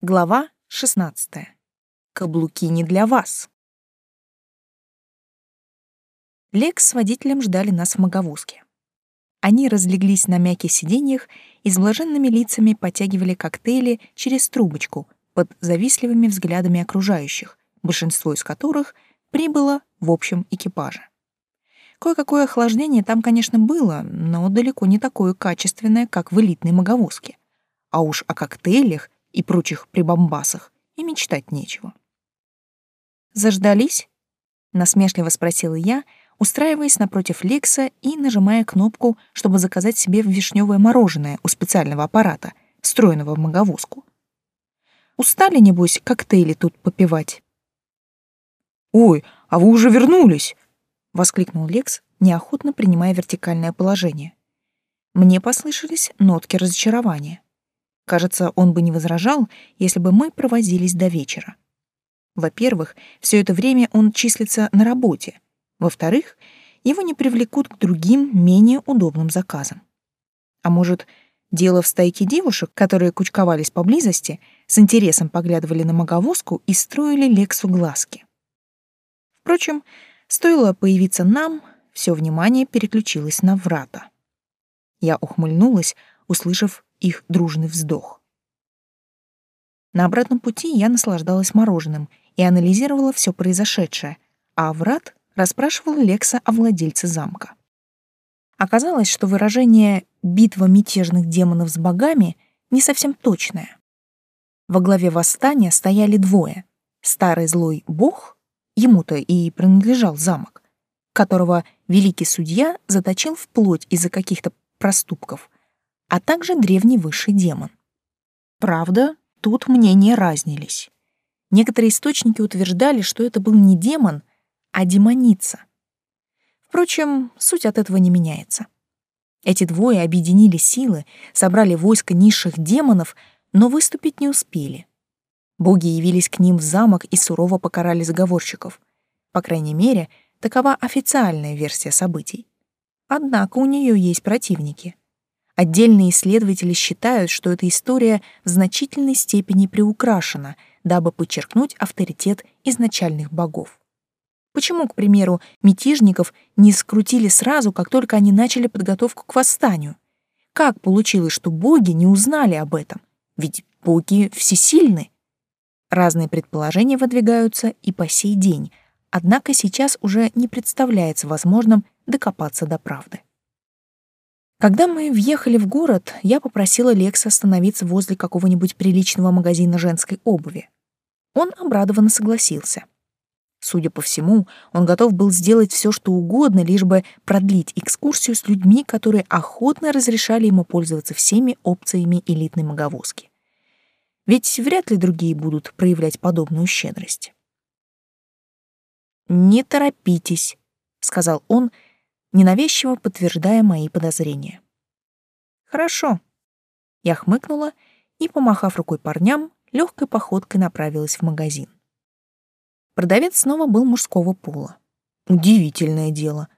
Глава 16. Каблуки не для вас. Лекс с водителем ждали нас в маговузке. Они разлеглись на мягких сиденьях и с блаженными лицами потягивали коктейли через трубочку под завистливыми взглядами окружающих, большинство из которых прибыло в общем экипаже. Кое-какое охлаждение там, конечно, было, но далеко не такое качественное, как в элитной маговузке. А уж о коктейлях и прочих прибамбасах и мечтать нечего. «Заждались?» — насмешливо спросила я, устраиваясь напротив Лекса и нажимая кнопку, чтобы заказать себе вишневое мороженое у специального аппарата, встроенного в маговозку. Устали, небось, коктейли тут попивать? «Ой, а вы уже вернулись!» — воскликнул Лекс, неохотно принимая вертикальное положение. Мне послышались нотки разочарования. Кажется, он бы не возражал, если бы мы провозились до вечера. Во-первых, все это время он числится на работе. Во-вторых, его не привлекут к другим, менее удобным заказам. А может, дело в стайке девушек, которые кучковались поблизости, с интересом поглядывали на маговозку и строили Лексу глазки. Впрочем, стоило появиться нам, все внимание переключилось на врата. Я ухмыльнулась, услышав их дружный вздох. На обратном пути я наслаждалась мороженым и анализировала все произошедшее, а Врат расспрашивал Лекса о владельце замка. Оказалось, что выражение «битва мятежных демонов с богами» не совсем точное. Во главе восстания стояли двое — старый злой бог, ему-то и принадлежал замок, которого великий судья заточил вплоть из-за каких-то проступков, а также древний высший демон. Правда, тут мнения разнились. Некоторые источники утверждали, что это был не демон, а демоница. Впрочем, суть от этого не меняется. Эти двое объединили силы, собрали войско низших демонов, но выступить не успели. Боги явились к ним в замок и сурово покарали заговорщиков. По крайней мере, такова официальная версия событий. Однако у нее есть противники. Отдельные исследователи считают, что эта история в значительной степени приукрашена, дабы подчеркнуть авторитет изначальных богов. Почему, к примеру, мятежников не скрутили сразу, как только они начали подготовку к восстанию? Как получилось, что боги не узнали об этом? Ведь боги всесильны. Разные предположения выдвигаются и по сей день, однако сейчас уже не представляется возможным докопаться до правды. Когда мы въехали в город, я попросила Лекса остановиться возле какого-нибудь приличного магазина женской обуви. Он обрадованно согласился. Судя по всему, он готов был сделать все, что угодно, лишь бы продлить экскурсию с людьми, которые охотно разрешали ему пользоваться всеми опциями элитной маговозки. Ведь вряд ли другие будут проявлять подобную щедрость. «Не торопитесь», — сказал он, — ненавязчиво подтверждая мои подозрения. «Хорошо». Я хмыкнула и, помахав рукой парням, легкой походкой направилась в магазин. Продавец снова был мужского пола. Удивительное дело.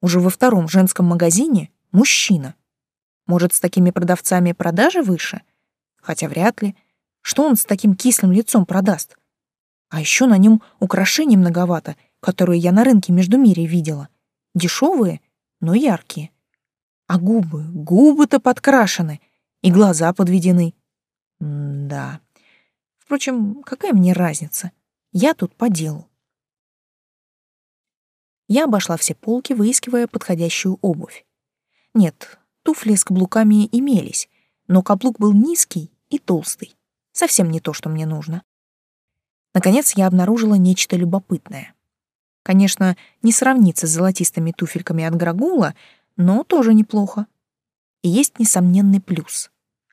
Уже во втором женском магазине мужчина. Может, с такими продавцами продажи выше? Хотя вряд ли. Что он с таким кислым лицом продаст? А еще на нем украшений многовато, которые я на рынке между мире видела. Дешевые, но яркие. А губы, губы-то подкрашены, и глаза подведены. М да. Впрочем, какая мне разница? Я тут по делу. Я обошла все полки, выискивая подходящую обувь. Нет, туфли с каблуками имелись, но каблук был низкий и толстый. Совсем не то, что мне нужно. Наконец я обнаружила нечто любопытное. Конечно, не сравнится с золотистыми туфельками от Грагула, но тоже неплохо. И есть несомненный плюс.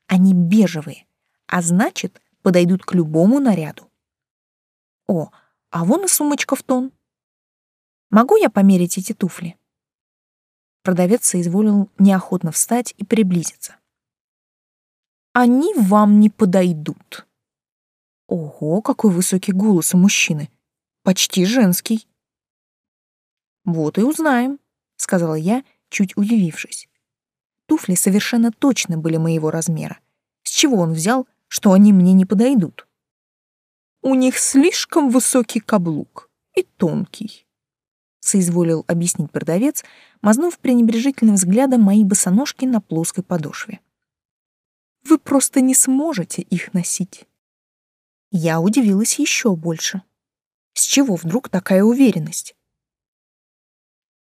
Они бежевые, а значит, подойдут к любому наряду. О, а вон и сумочка в тон. Могу я померить эти туфли? Продавец соизволил неохотно встать и приблизиться. Они вам не подойдут. Ого, какой высокий голос у мужчины. Почти женский. «Вот и узнаем», — сказала я, чуть удивившись. Туфли совершенно точно были моего размера. С чего он взял, что они мне не подойдут? у них слишком высокий каблук и тонкий», — соизволил объяснить продавец, мазнув пренебрежительным взглядом мои босоножки на плоской подошве. «Вы просто не сможете их носить». Я удивилась еще больше. С чего вдруг такая уверенность?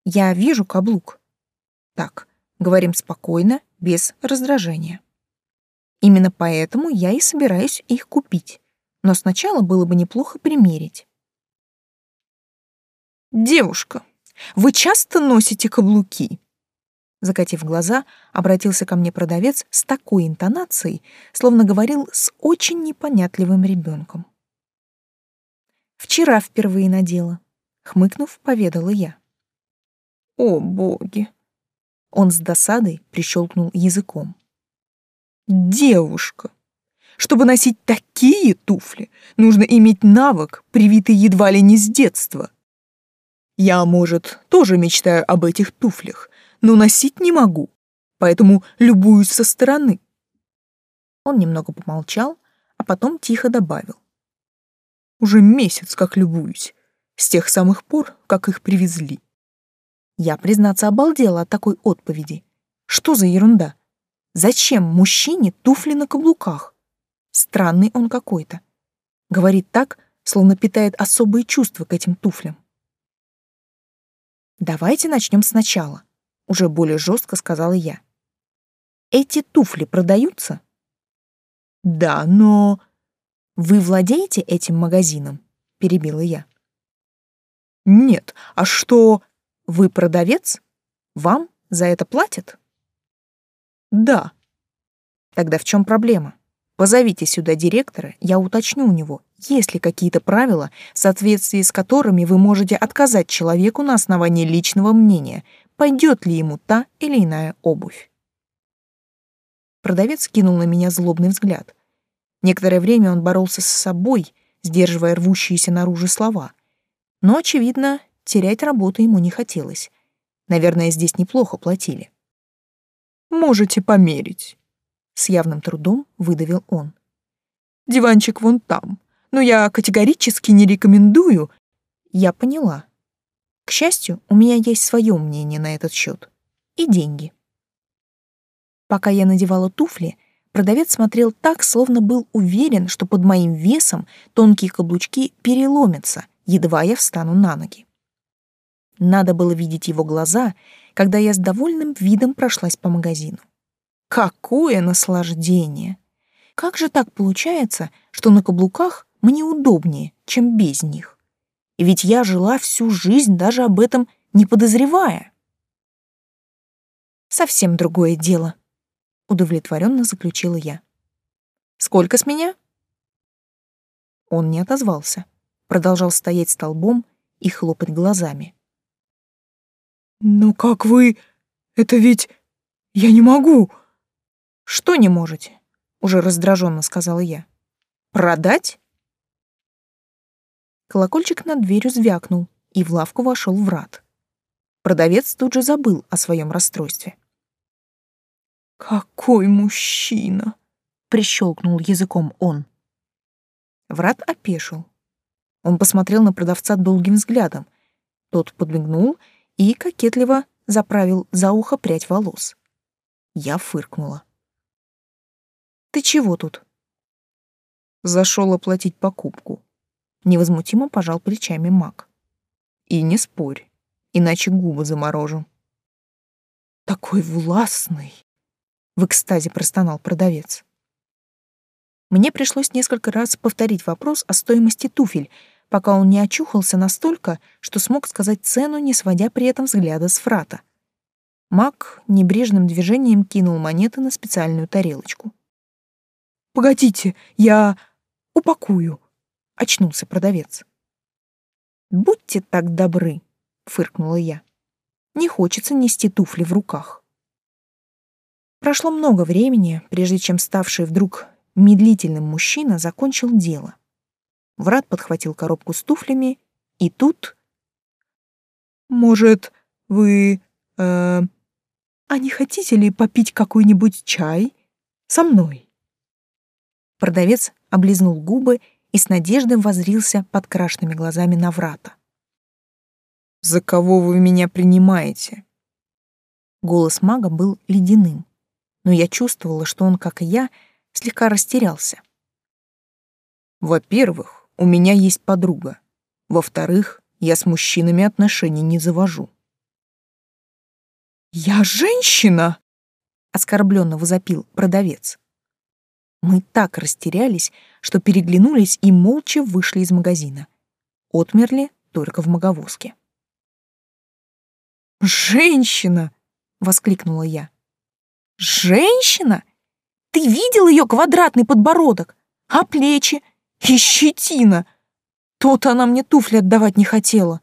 Я вижу каблук. Так, говорим спокойно, без раздражения. Именно поэтому я и собираюсь их купить. Но сначала было бы неплохо примерить. «Девушка, вы часто носите каблуки?» Закатив глаза, обратился ко мне продавец с такой интонацией, словно говорил с очень непонятливым ребенком. «Вчера впервые надела», — хмыкнув, поведала я. «О, боги!» Он с досадой прищелкнул языком. «Девушка! Чтобы носить такие туфли, нужно иметь навык, привитый едва ли не с детства. Я, может, тоже мечтаю об этих туфлях, но носить не могу, поэтому любуюсь со стороны. Он немного помолчал, а потом тихо добавил. Уже месяц как любуюсь, с тех самых пор, как их привезли. Я, признаться, обалдела от такой отповеди. Что за ерунда? Зачем мужчине туфли на каблуках? Странный он какой-то. Говорит так, словно питает особые чувства к этим туфлям. Давайте начнем сначала уже более жестко сказала я. Эти туфли продаются? Да, но вы владеете этим магазином? перебила я. Нет, а что вы продавец? Вам за это платят? Да. Тогда в чем проблема? Позовите сюда директора, я уточню у него, есть ли какие-то правила, в соответствии с которыми вы можете отказать человеку на основании личного мнения, пойдет ли ему та или иная обувь. Продавец кинул на меня злобный взгляд. Некоторое время он боролся с собой, сдерживая рвущиеся наружу слова. Но, очевидно, терять работу ему не хотелось. Наверное, здесь неплохо платили. «Можете померить», — с явным трудом выдавил он. «Диванчик вон там, но я категорически не рекомендую». Я поняла. К счастью, у меня есть свое мнение на этот счет. И деньги. Пока я надевала туфли, продавец смотрел так, словно был уверен, что под моим весом тонкие каблучки переломятся, едва я встану на ноги. Надо было видеть его глаза, когда я с довольным видом прошлась по магазину. Какое наслаждение! Как же так получается, что на каблуках мне удобнее, чем без них? Ведь я жила всю жизнь, даже об этом не подозревая. Совсем другое дело, удовлетворенно заключила я. Сколько с меня? Он не отозвался, продолжал стоять столбом и хлопать глазами. «Ну как вы? Это ведь... Я не могу!» «Что не можете?» — уже раздраженно сказала я. «Продать?» Колокольчик над дверью звякнул, и в лавку вошел врат. Продавец тут же забыл о своем расстройстве. «Какой мужчина!» — прищелкнул языком он. Врат опешил. Он посмотрел на продавца долгим взглядом. Тот подмигнул и кокетливо заправил за ухо прядь волос. Я фыркнула. «Ты чего тут?» Зашел оплатить покупку невозмутимо пожал плечами маг. И не спорь, иначе губы заморожу. Такой властный, в экстазе простонал продавец. Мне пришлось несколько раз повторить вопрос о стоимости туфель, пока он не очухался настолько, что смог сказать цену, не сводя при этом взгляда с фрата. Мак небрежным движением кинул монеты на специальную тарелочку. «Погодите, я упакую», очнулся продавец. «Будьте так добры», — фыркнула я. «Не хочется нести туфли в руках». Прошло много времени, прежде чем ставший вдруг медлительным мужчина закончил дело. Врат подхватил коробку с туфлями, и тут... «Может, вы... Э, а не хотите ли попить какой-нибудь чай со мной?» Продавец облизнул губы и с надеждой возрился под крашенными глазами на врата. «За кого вы меня принимаете?» Голос мага был ледяным, но я чувствовала, что он, как и я, слегка растерялся. «Во-первых, у меня есть подруга. Во-вторых, я с мужчинами отношений не завожу». «Я женщина!» — оскорбленно возопил продавец. Мы так растерялись, что переглянулись и молча вышли из магазина. Отмерли только в маговозке. «Женщина!» — воскликнула я. «Женщина? Ты видел ее квадратный подбородок? А плечи? И щетина? То-то она мне туфли отдавать не хотела».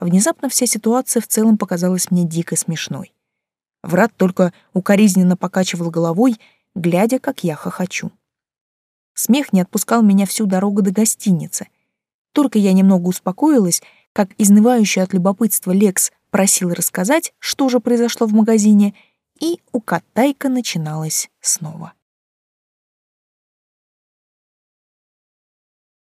Внезапно вся ситуация в целом показалась мне дико смешной. Врат только укоризненно покачивал головой глядя, как я хохочу. Смех не отпускал меня всю дорогу до гостиницы. Только я немного успокоилась, как изнывающий от любопытства Лекс просил рассказать, что же произошло в магазине, и у Катайка начиналось снова.